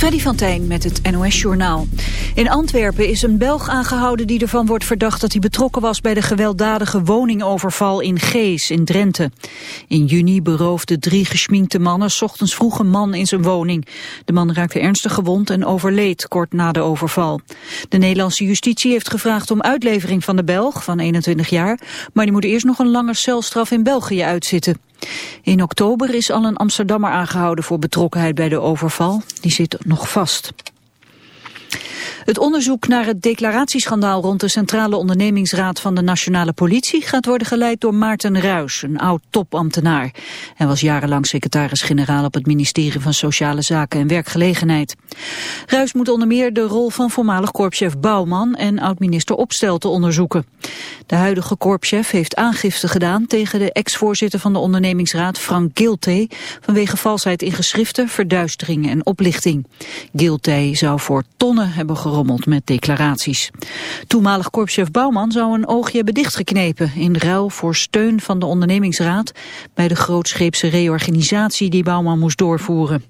Freddy van Tijn met het NOS-journaal. In Antwerpen is een Belg aangehouden die ervan wordt verdacht dat hij betrokken was bij de gewelddadige woningoverval in Gees in Drenthe. In juni beroofden drie geschminkte mannen ochtends vroeg een man in zijn woning. De man raakte ernstig gewond en overleed kort na de overval. De Nederlandse justitie heeft gevraagd om uitlevering van de Belg van 21 jaar, maar die moet eerst nog een lange celstraf in België uitzitten. In oktober is al een Amsterdammer aangehouden voor betrokkenheid bij de overval. Die zit nog vast. Het onderzoek naar het declaratieschandaal rond de Centrale Ondernemingsraad van de Nationale Politie gaat worden geleid door Maarten Ruis, een oud topambtenaar. Hij was jarenlang secretaris-generaal op het ministerie van Sociale Zaken en Werkgelegenheid. Ruis moet onder meer de rol van voormalig korpschef Bouwman en oud-minister Opstelten onderzoeken. De huidige korpschef heeft aangifte gedaan tegen de ex-voorzitter van de ondernemingsraad Frank Giltey vanwege valsheid in geschriften, verduisteringen en oplichting. Giltey zou voor tonnen hebben met declaraties. Toenmalig korpschef Bouwman zou een oogje hebben dichtgeknepen in ruil voor steun van de ondernemingsraad bij de grootscheepse reorganisatie die Bouwman moest doorvoeren.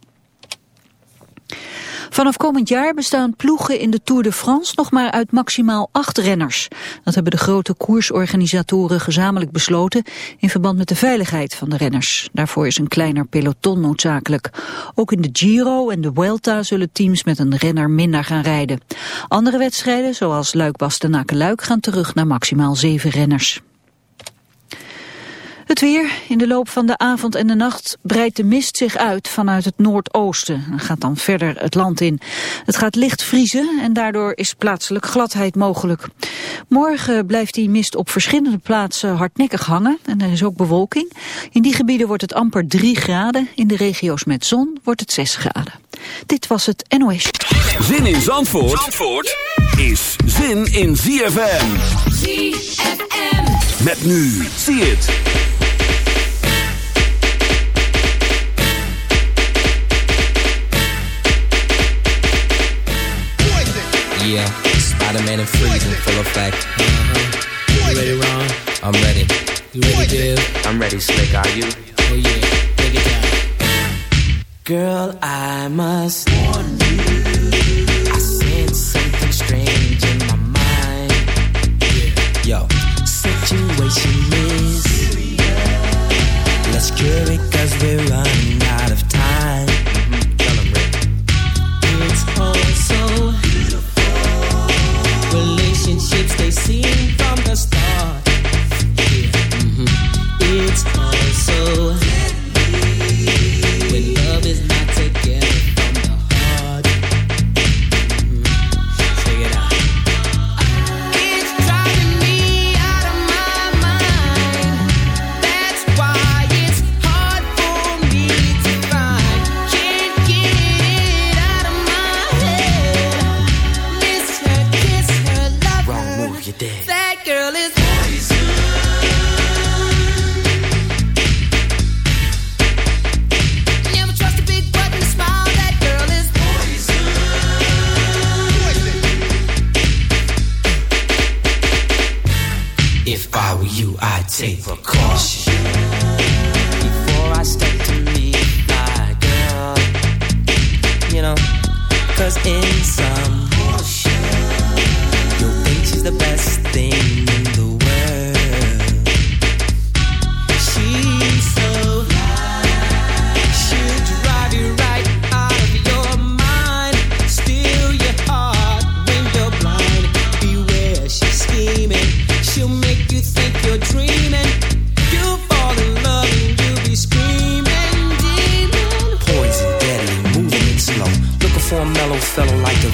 Vanaf komend jaar bestaan ploegen in de Tour de France nog maar uit maximaal acht renners. Dat hebben de grote koersorganisatoren gezamenlijk besloten in verband met de veiligheid van de renners. Daarvoor is een kleiner peloton noodzakelijk. Ook in de Giro en de Vuelta zullen teams met een renner minder gaan rijden. Andere wedstrijden, zoals Luik-Bastenaken-Luik, gaan terug naar maximaal zeven renners. Het weer. In de loop van de avond en de nacht breidt de mist zich uit vanuit het noordoosten. En gaat dan verder het land in. Het gaat licht vriezen en daardoor is plaatselijk gladheid mogelijk. Morgen blijft die mist op verschillende plaatsen hardnekkig hangen. En er is ook bewolking. In die gebieden wordt het amper 3 graden. In de regio's met zon wordt het 6 graden. Dit was het NOS. Zin in Zandvoort, Zandvoort is zin in ZFM. ZFM. Met nu. Zie het. Yeah, Spider-Man and Freeze in full effect. Uh-huh. You ready, Ron? I'm ready. You ready, Dave? I'm ready, Slick. Are you? Oh yeah, take it down. Girl, I must warn you. I sense something strange in my mind. Yo, situation is serious. Let's cure it cause we're running out of time. Seem Know, cause in some you'll think she's the best thing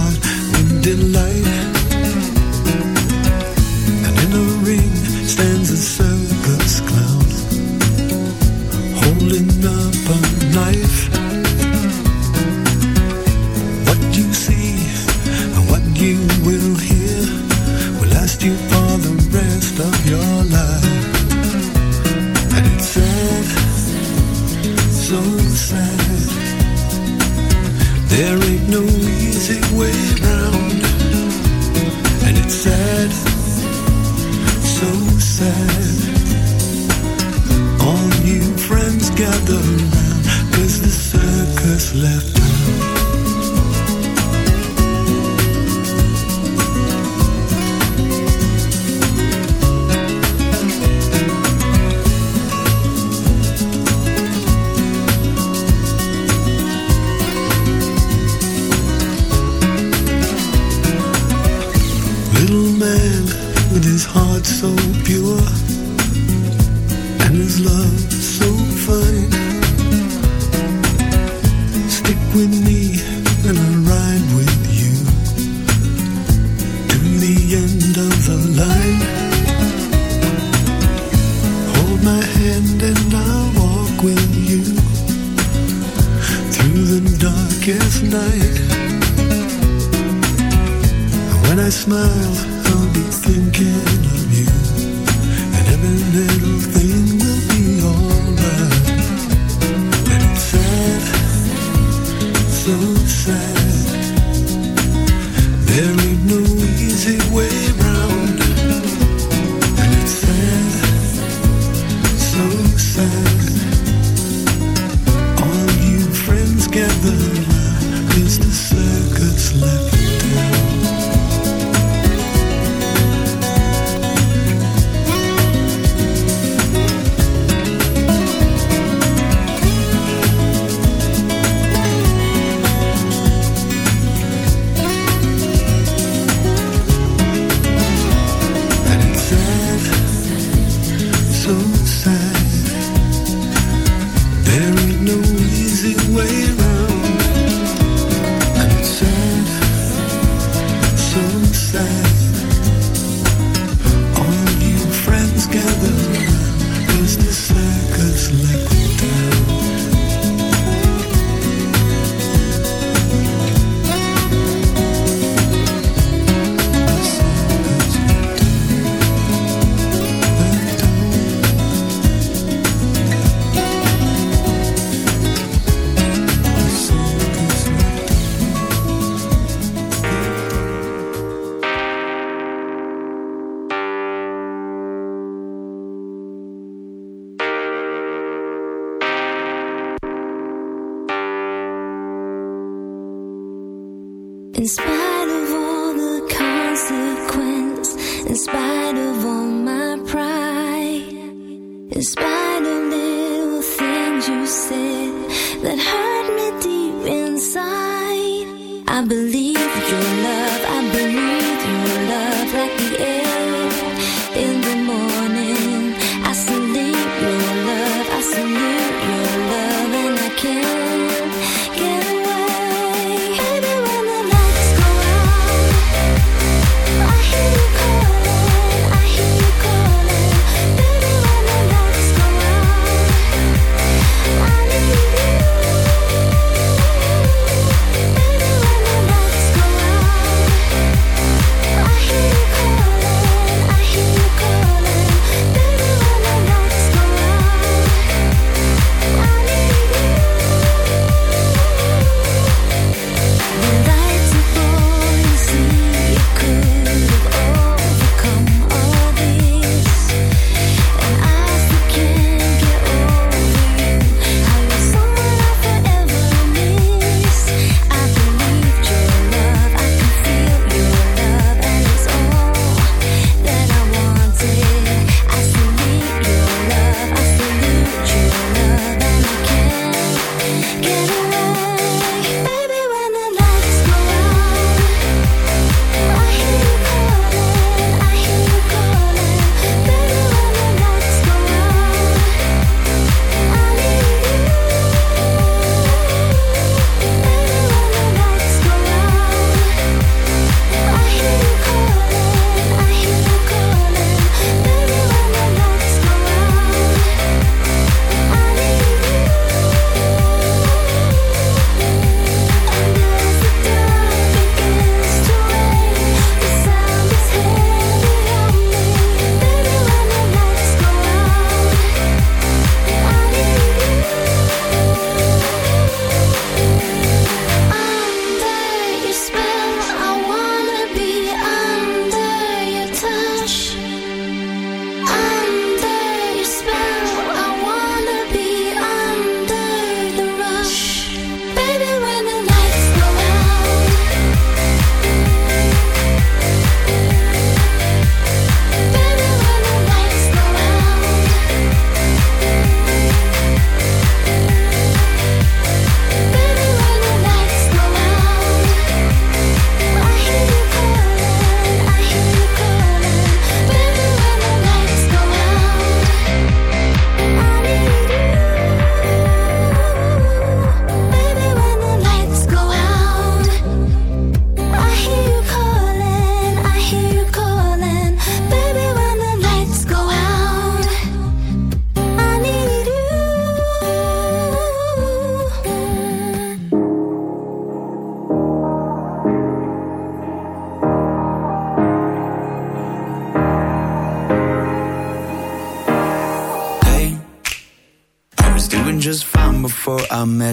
heart with delight. sun. All you friends gather.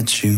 you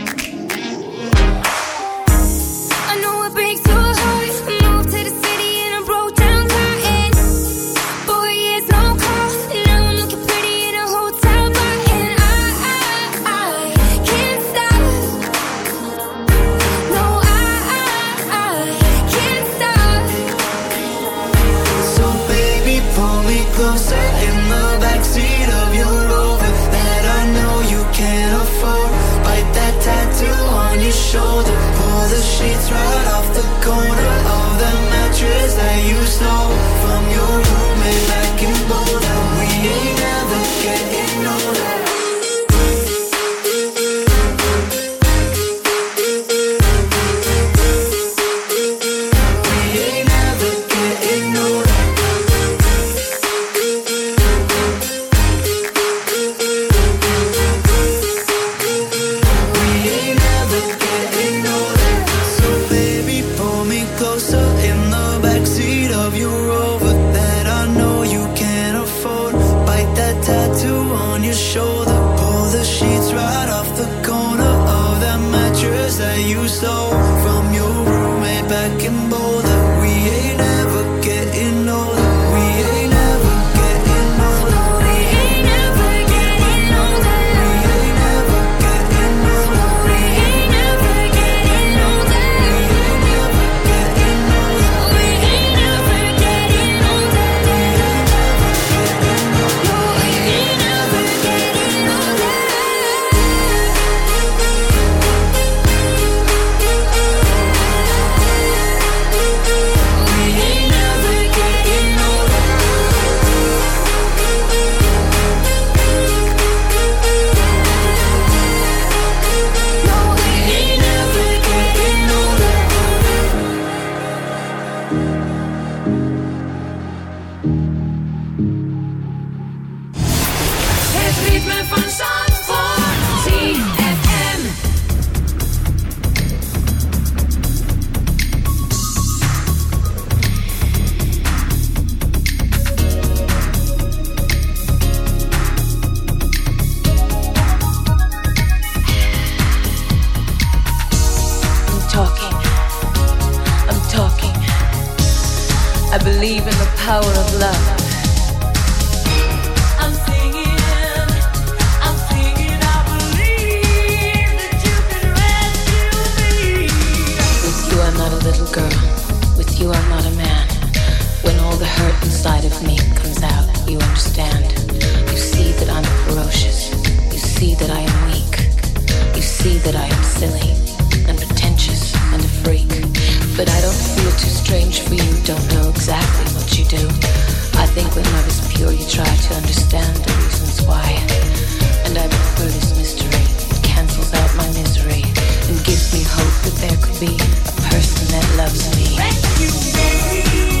see that I am silly and pretentious and a freak. But I don't feel too strange for you, don't know exactly what you do. I think when I was pure, you tried to understand the reasons why. And I prefer this mystery. It cancels out my misery and gives me hope that there could be a person that loves me.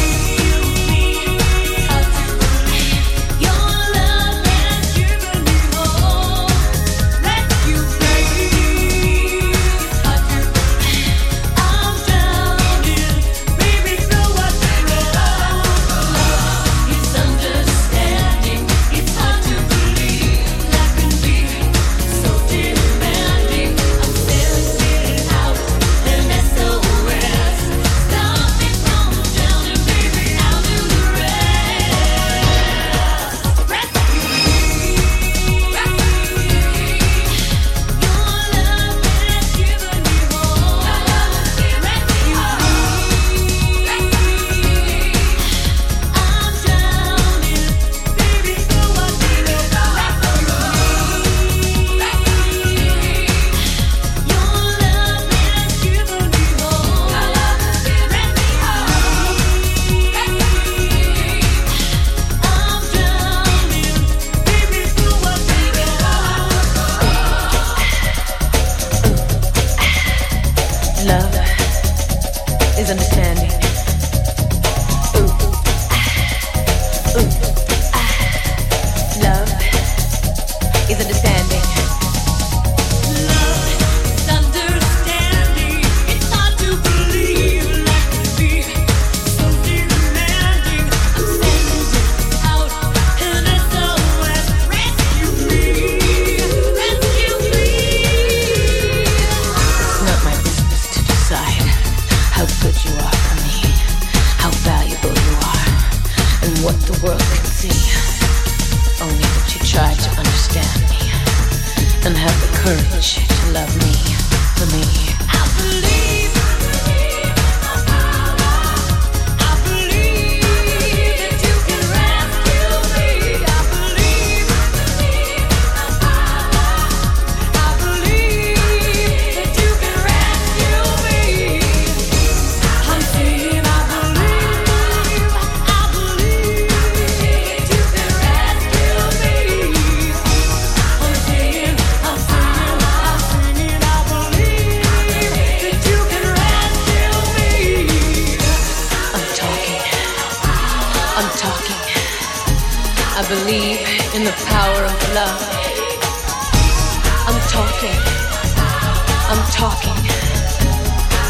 I'm talking.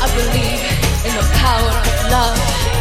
I believe in the power of love.